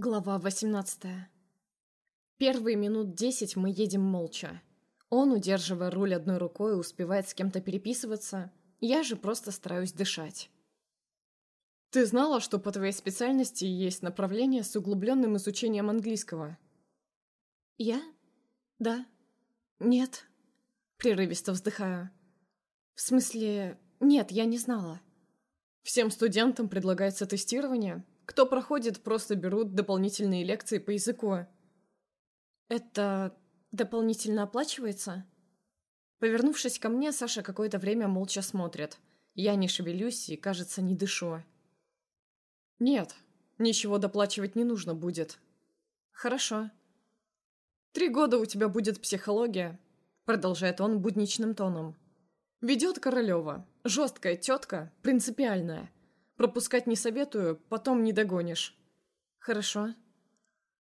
Глава 18 Первые минут десять мы едем молча. Он, удерживая руль одной рукой, успевает с кем-то переписываться, я же просто стараюсь дышать. «Ты знала, что по твоей специальности есть направление с углубленным изучением английского?» «Я? Да. Нет». Прерывисто вздыхаю. «В смысле, нет, я не знала». «Всем студентам предлагается тестирование?» Кто проходит, просто берут дополнительные лекции по языку. Это дополнительно оплачивается? Повернувшись ко мне, Саша какое-то время молча смотрит. Я не шевелюсь и, кажется, не дышу. Нет, ничего доплачивать не нужно будет. Хорошо. Три года у тебя будет психология, продолжает он будничным тоном. Ведет Королева. Жесткая тетка, принципиальная. Пропускать не советую, потом не догонишь. Хорошо.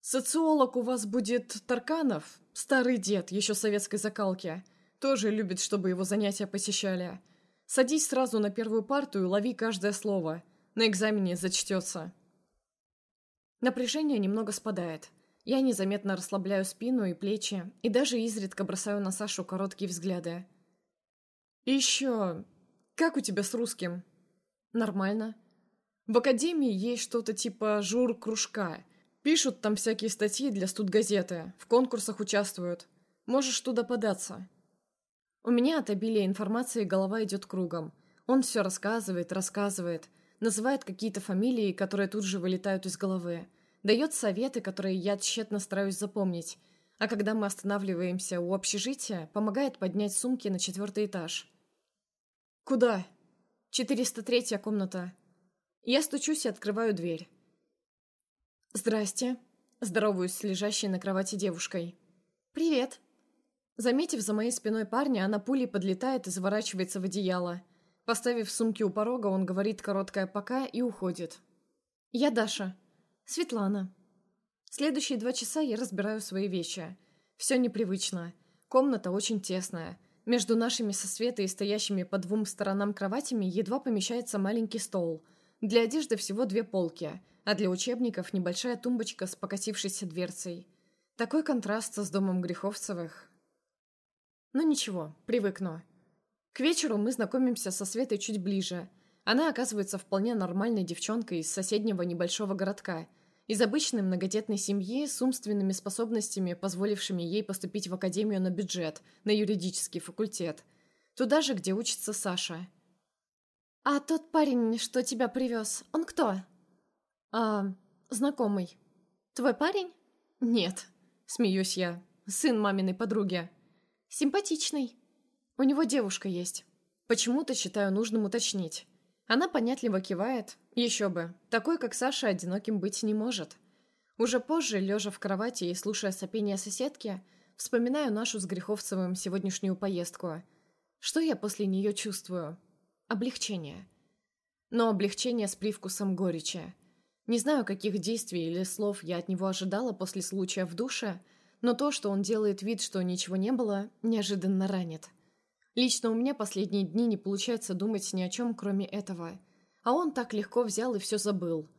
Социолог у вас будет Тарканов, старый дед, еще советской закалки. Тоже любит, чтобы его занятия посещали. Садись сразу на первую парту и лови каждое слово. На экзамене зачтется. Напряжение немного спадает. Я незаметно расслабляю спину и плечи, и даже изредка бросаю на Сашу короткие взгляды. И еще... Как у тебя с русским? Нормально. В академии есть что-то типа жур-кружка. Пишут там всякие статьи для студгазеты, в конкурсах участвуют. Можешь туда податься. У меня от обилия информации голова идет кругом. Он все рассказывает, рассказывает, называет какие-то фамилии, которые тут же вылетают из головы, дает советы, которые я тщетно стараюсь запомнить, а когда мы останавливаемся у общежития, помогает поднять сумки на четвертый этаж. «Куда?» «403 комната», я стучусь и открываю дверь. «Здрасте», — здороваюсь с лежащей на кровати девушкой. «Привет». Заметив за моей спиной парня, она пулей подлетает и заворачивается в одеяло. Поставив сумки у порога, он говорит короткое «пока» и уходит. «Я Даша. Светлана». Следующие два часа я разбираю свои вещи. Все непривычно. Комната очень тесная. Между нашими со Светой и стоящими по двум сторонам кроватями едва помещается маленький стол — для одежды всего две полки, а для учебников небольшая тумбочка с покосившейся дверцей. Такой контраст с домом Греховцевых. Но ну ничего, привыкну. К вечеру мы знакомимся со Светой чуть ближе. Она оказывается вполне нормальной девчонкой из соседнего небольшого городка, из обычной многодетной семьи с умственными способностями, позволившими ей поступить в академию на бюджет, на юридический факультет. Туда же, где учится Саша – «А тот парень, что тебя привез, он кто?» «А, знакомый». «Твой парень?» «Нет», — смеюсь я. «Сын маминой подруги». «Симпатичный». «У него девушка есть». Почему-то считаю нужным уточнить. Она понятливо кивает. Еще бы. Такой, как Саша, одиноким быть не может. Уже позже, лежа в кровати и слушая сопение соседки, вспоминаю нашу с Греховцевым сегодняшнюю поездку. Что я после нее чувствую? Облегчение. Но облегчение с привкусом горечи. Не знаю, каких действий или слов я от него ожидала после случая в душе, но то, что он делает вид, что ничего не было, неожиданно ранит. Лично у меня последние дни не получается думать ни о чем, кроме этого. А он так легко взял и все забыл.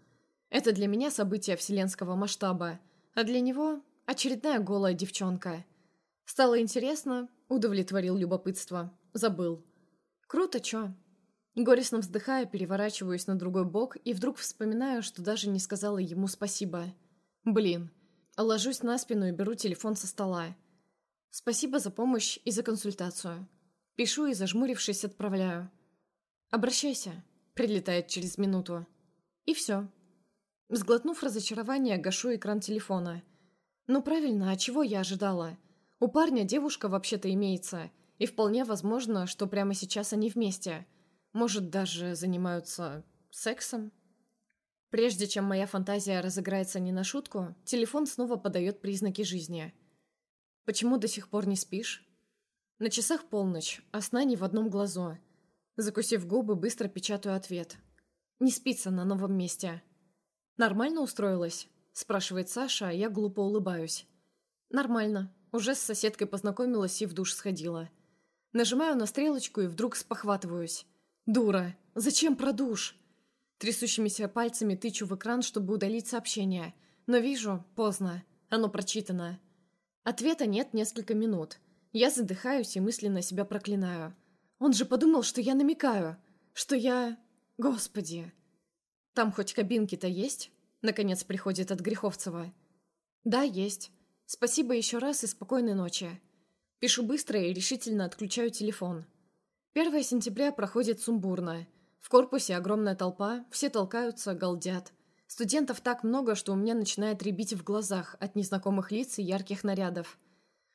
Это для меня событие вселенского масштаба, а для него очередная голая девчонка. Стало интересно, удовлетворил любопытство, забыл. Круто, чё? Горестно вздыхая, переворачиваюсь на другой бок и вдруг вспоминаю, что даже не сказала ему спасибо. Блин. Ложусь на спину и беру телефон со стола. Спасибо за помощь и за консультацию. Пишу и, зажмурившись, отправляю. «Обращайся», — прилетает через минуту. И все. Сглотнув разочарование, гашу экран телефона. Ну правильно, а чего я ожидала? У парня девушка вообще-то имеется, и вполне возможно, что прямо сейчас они вместе — может, даже занимаются сексом? Прежде чем моя фантазия разыграется не на шутку, телефон снова подает признаки жизни. «Почему до сих пор не спишь?» На часах полночь, а сна не в одном глазу. Закусив губы, быстро печатаю ответ. «Не спится на новом месте». «Нормально устроилась?» – спрашивает Саша, а я глупо улыбаюсь. «Нормально. Уже с соседкой познакомилась и в душ сходила». Нажимаю на стрелочку и вдруг спохватываюсь. «Дура! Зачем про душ?» Трясущимися пальцами тычу в экран, чтобы удалить сообщение. Но вижу, поздно. Оно прочитано. Ответа нет несколько минут. Я задыхаюсь и мысленно себя проклинаю. Он же подумал, что я намекаю. Что я... Господи. Там хоть кабинки-то есть? Наконец приходит от Греховцева. Да, есть. Спасибо еще раз и спокойной ночи. Пишу быстро и решительно отключаю телефон. 1 сентября проходит сумбурно. В корпусе огромная толпа, все толкаются, галдят. Студентов так много, что у меня начинает рябить в глазах от незнакомых лиц и ярких нарядов.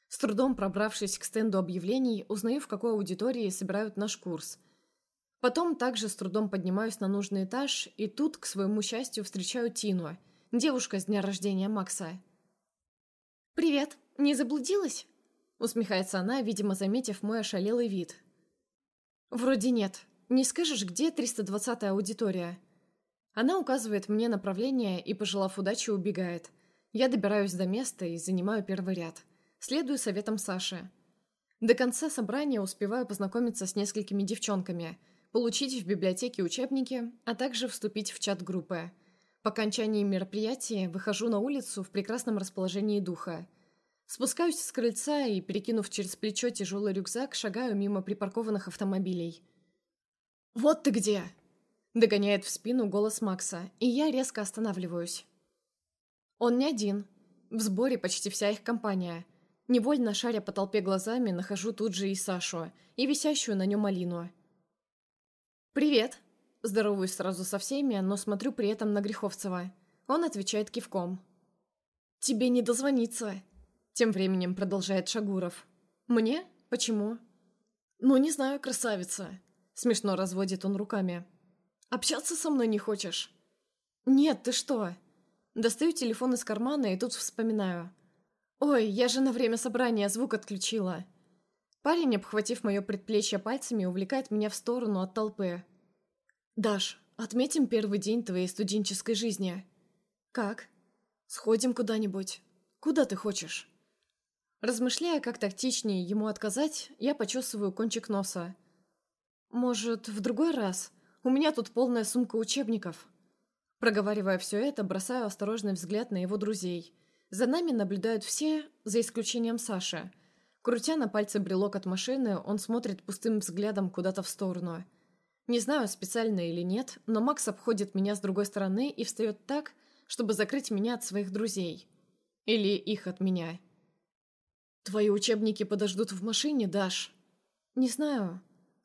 С трудом пробравшись к стенду объявлений, узнаю, в какой аудитории собирают наш курс. Потом также с трудом поднимаюсь на нужный этаж, и тут, к своему счастью, встречаю Тину, девушка с дня рождения Макса. «Привет, не заблудилась?» Усмехается она, видимо, заметив мой ошалелый вид. «Вроде нет. Не скажешь, где 320-я аудитория?» Она указывает мне направление и, пожелав удачи, убегает. Я добираюсь до места и занимаю первый ряд. Следую советам Саши. До конца собрания успеваю познакомиться с несколькими девчонками, получить в библиотеке учебники, а также вступить в чат группы. По окончании мероприятия выхожу на улицу в прекрасном расположении духа. Спускаюсь с крыльца и, перекинув через плечо тяжелый рюкзак, шагаю мимо припаркованных автомобилей. «Вот ты где!» Догоняет в спину голос Макса, и я резко останавливаюсь. Он не один. В сборе почти вся их компания. Невольно шаря по толпе глазами, нахожу тут же и Сашу, и висящую на нем Алину. «Привет!» Здороваюсь сразу со всеми, но смотрю при этом на Греховцева. Он отвечает кивком. «Тебе не дозвониться!» Тем временем продолжает Шагуров. «Мне? Почему?» «Ну, не знаю, красавица!» Смешно разводит он руками. Общаться со мной не хочешь?» «Нет, ты что?» Достаю телефон из кармана и тут вспоминаю. «Ой, я же на время собрания звук отключила». Парень, обхватив мое предплечье пальцами, увлекает меня в сторону от толпы. «Даш, отметим первый день твоей студенческой жизни». «Как?» «Сходим куда-нибудь. Куда ты хочешь?» Размышляя, как тактичнее ему отказать, я почесываю кончик носа. «Может, в другой раз?» У меня тут полная сумка учебников». Проговаривая все это, бросаю осторожный взгляд на его друзей. За нами наблюдают все, за исключением Саши. Крутя на пальце брелок от машины, он смотрит пустым взглядом куда-то в сторону. Не знаю, специально или нет, но Макс обходит меня с другой стороны и встает так, чтобы закрыть меня от своих друзей. Или их от меня. «Твои учебники подождут в машине, Даш?» «Не знаю.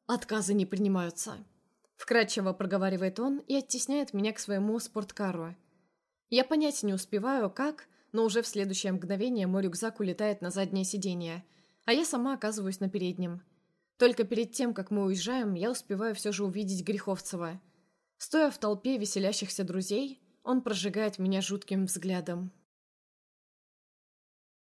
Отказы не принимаются». Вкратчиво проговаривает он и оттесняет меня к своему спорткару. Я понять не успеваю, как, но уже в следующее мгновение мой рюкзак улетает на заднее сиденье, а я сама оказываюсь на переднем. Только перед тем, как мы уезжаем, я успеваю все же увидеть Греховцева. Стоя в толпе веселящихся друзей, он прожигает меня жутким взглядом.